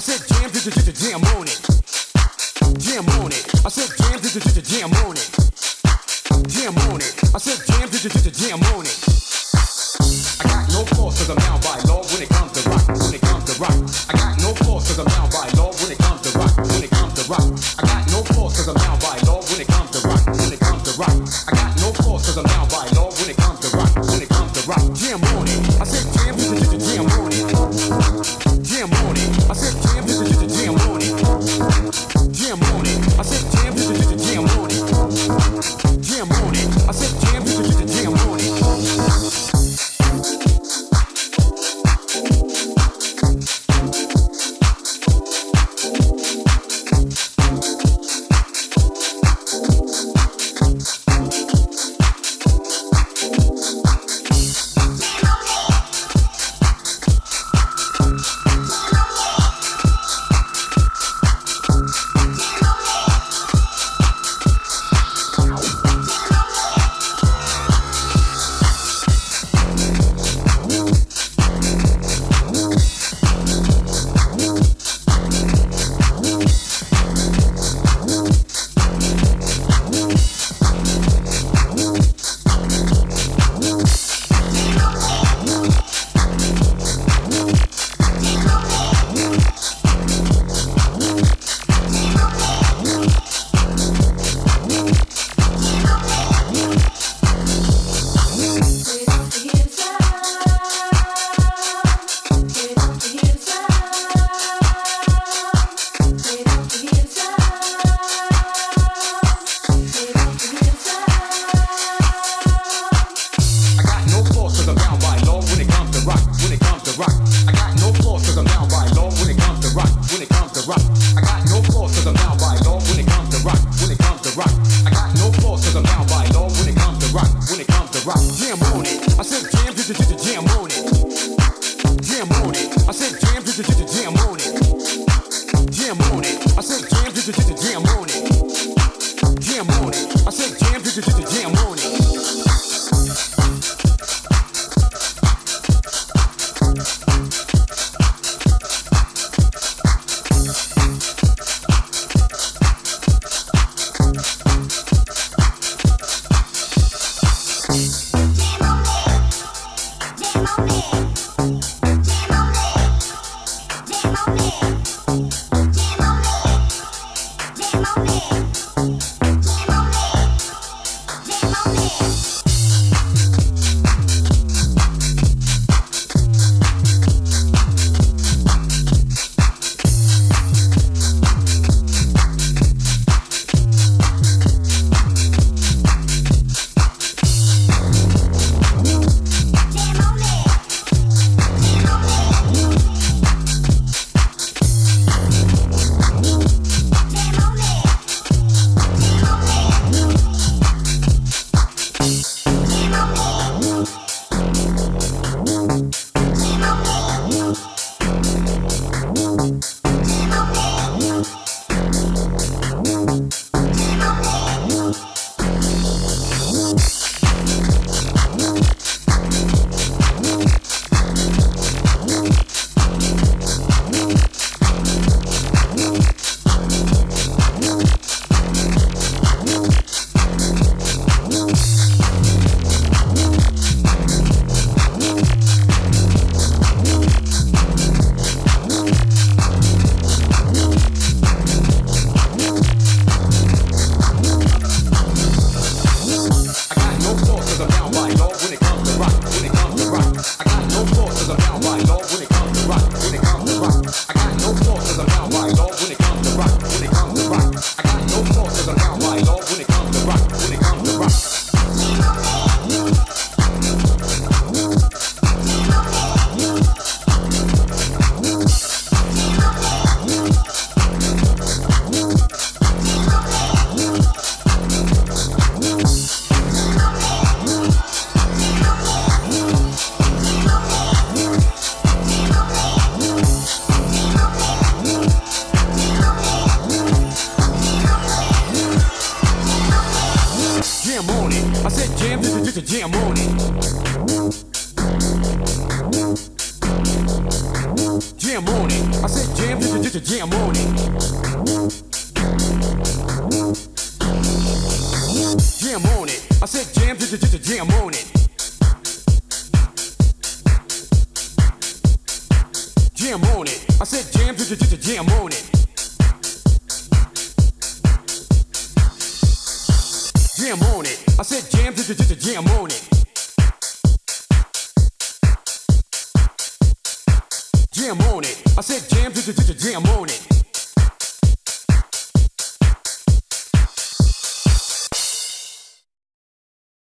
I said jam, just just jam on it. Jam on it. I said jam, just just jam on it. Jam on it. I said jam, just just jam on it. I got no force cause I'm down by law when it comes to rock, when it comes to rock. I got no force cause I'm down by law when it comes to rock, when it comes to rock. I got no force cause I'm down by law when it comes to rock, when it comes to rock. I got no force cause I'm down by law when it comes to rock, when it comes to rock. Jam on it. I said I said jam, just just jam on I I'm down by when it to jam on it. Jam on it. I said jam, just, just, just jam on it. Jam on it. I said jam, just, just, just jam on it. Jam on it. I said jam, just, just, just jam on it. Jam on it. I said jam, just just jam on it. Jam on it. I said jam, just just jam on it.